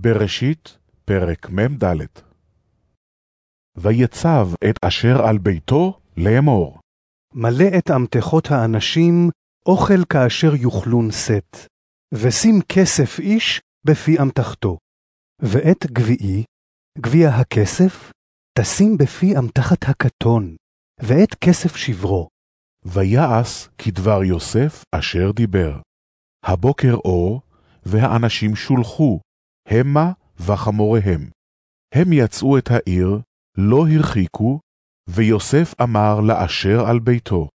בראשית, פרק מ"ד. ויצב את אשר על ביתו לאמור. מלא את אמתחות האנשים, אוכל כאשר יאכלון שאת, ושים כסף איש בפי אמתחתו. ואת גביעי, גביע הכסף, תשים בפי אמתחת הקטון, ואת כסף שברו. ויעש כדבר יוסף אשר דיבר. הבוקר אור, והאנשים שולחו, המה וחמוריהם. הם יצאו את העיר, לא הרחיקו, ויוסף אמר לאשר על ביתו.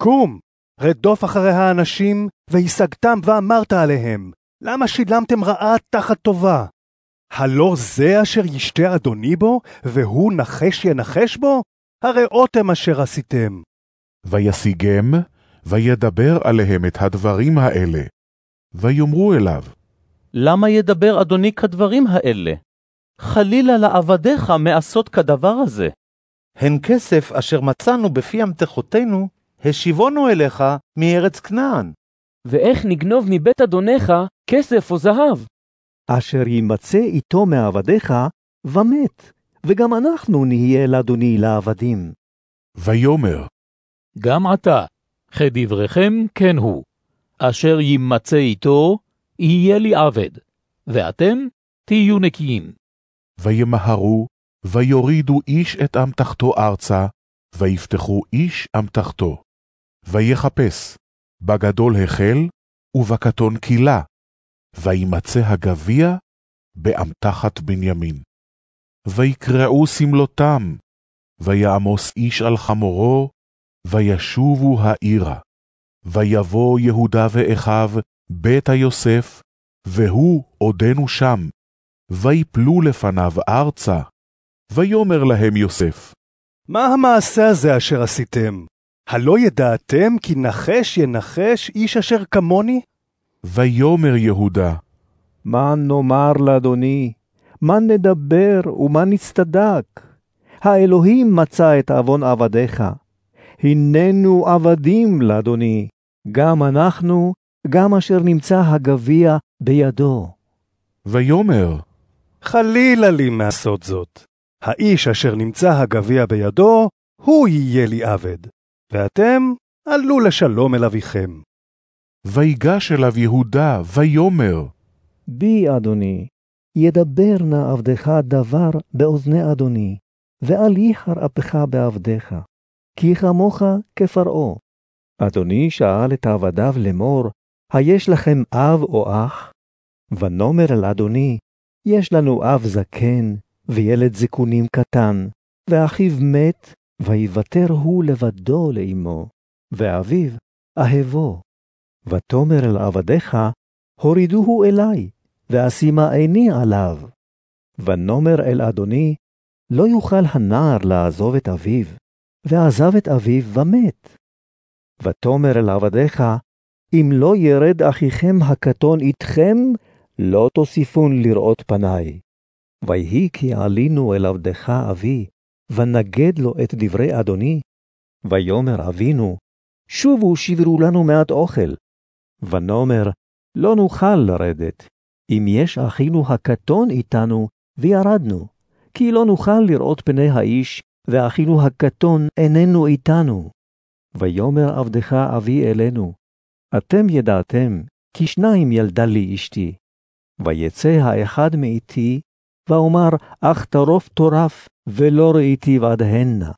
קום, רדוף אחרי האנשים, והשגתם ואמרת עליהם, למה שילמתם רעה תחת טובה? הלא זה אשר ישתה אדוני בו, והוא נחש ינחש בו? הרי אותם אשר עשיתם. וישיגם, וידבר עליהם את הדברים האלה. ויאמרו אליו, למה ידבר אדוני כדברים האלה? חלילה לעבדיך מעשות כדבר הזה. הן כסף אשר מצאנו בפי אמתחותינו, השיבונו אליך מארץ כנען. ואיך נגנוב מבית אדונך כסף או זהב? אשר יימצא איתו מעבדיך, ומת, וגם אנחנו נהיה לאדוני לעבדים. ויאמר, גם עתה, כדבריכם כן הוא, אשר יימצא איתו, יהיה לי עבד, ואתם תהיו נקיים. וימהרו, ויורידו איש את אמתחתו ארצה, ויפתחו איש אמתחתו. ויחפש, בגדול החל, ובקטון קילה, וימצא הגביע באמתחת בנימין. ויקרעו סמלותם, ויעמוס איש על חמורו, וישובו העירה. ויבוא יהודה ואחיו ביתה יוסף, והוא עודנו שם. ויפלו לפניו ארצה. ויאמר להם יוסף, מה המעשה הזה אשר עשיתם? הלא ידעתם כי נחש ינחש איש אשר כמוני? ויאמר יהודה, מה נאמר לאדוני? מה נדבר ומה נצטדק? האלוהים מצא את עוון עבדיך. הננו עבדים לאדוני, גם אנחנו, גם אשר נמצא הגביע בידו. ויאמר, חלילה לי מעשות זאת. האיש אשר נמצא הגביע בידו, הוא יהיה לי עבד, ואתם עלו לשלום אל אביכם. ויגש אליו יהודה, ויאמר, בי, אדוני, ידבר נא עבדך דבר באוזני אדוני, ואל ייחר אפך בעבדיך, כי כמוך כפרעה. אדוני שאל את עבדיו לאמור, היש לכם אב או אח? ונאמר אל אדוני, יש לנו אב זקן, וילד זקונים קטן, ואחיו מת, ויוותר הוא לבדו לאמו, ואביו אהבו. ותאמר אל עבדיך, הורידוהו אלי, ואשימה עיני עליו. ונאמר אל אדוני, לא יוכל הנער לעזוב את אביו, ועזב את אביו ומת. ותאמר אל עבדיך, אם לא ירד אחיכם הקטון איתכם, לא תוסיפון לראות פניי. ויהי כי עלינו אל עבדך אבי, ונגד לו את דברי אדוני. ויאמר אבינו, שובו שברו לנו מעט אוכל. ונאמר, לא נוכל לרדת, אם יש אחינו הקטון איתנו, וירדנו, כי לא נוכל לראות פני האיש, ואחינו הקטון איננו איתנו. ויאמר עבדך אבי אלינו, אתם ידעתם, כי שניים ילדה לי אשתי. ויצא האחד מאיתי, ואומר, אך טרוף טורף, ולא ראיתי ועדהנה.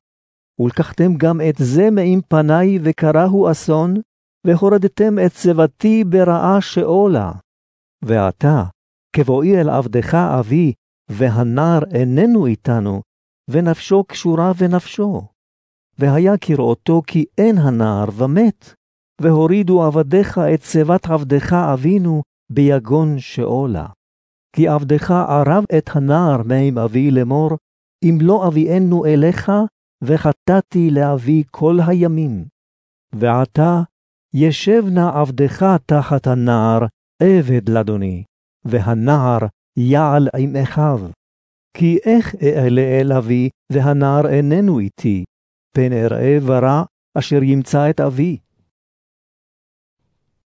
ולקחתם גם את זה מעם פניי, וקראו אסון, והורדתם את צבתי ברעה שאולה. ועתה, כבואי אל עבדך אבי, והנער איננו איתנו, ונפשו קשורה ונפשו. והיה כראותו כי אין הנער ומת, והורידו עבדיך את שיבת עבדך אבינו ביגון שאולה. כי עבדך ערב את הנער מעם אבי לאמור, אם לא אביאנו אליך, וחטאתי לאבי כל הימים. ועתה, ישב נא עבדך תחת הנער, עבד לאדוני, והנער יעל עם אחיו. כי איך אעלה אל אבי, והנער איננו איתי, פן אראה ורע אשר ימצא את אבי.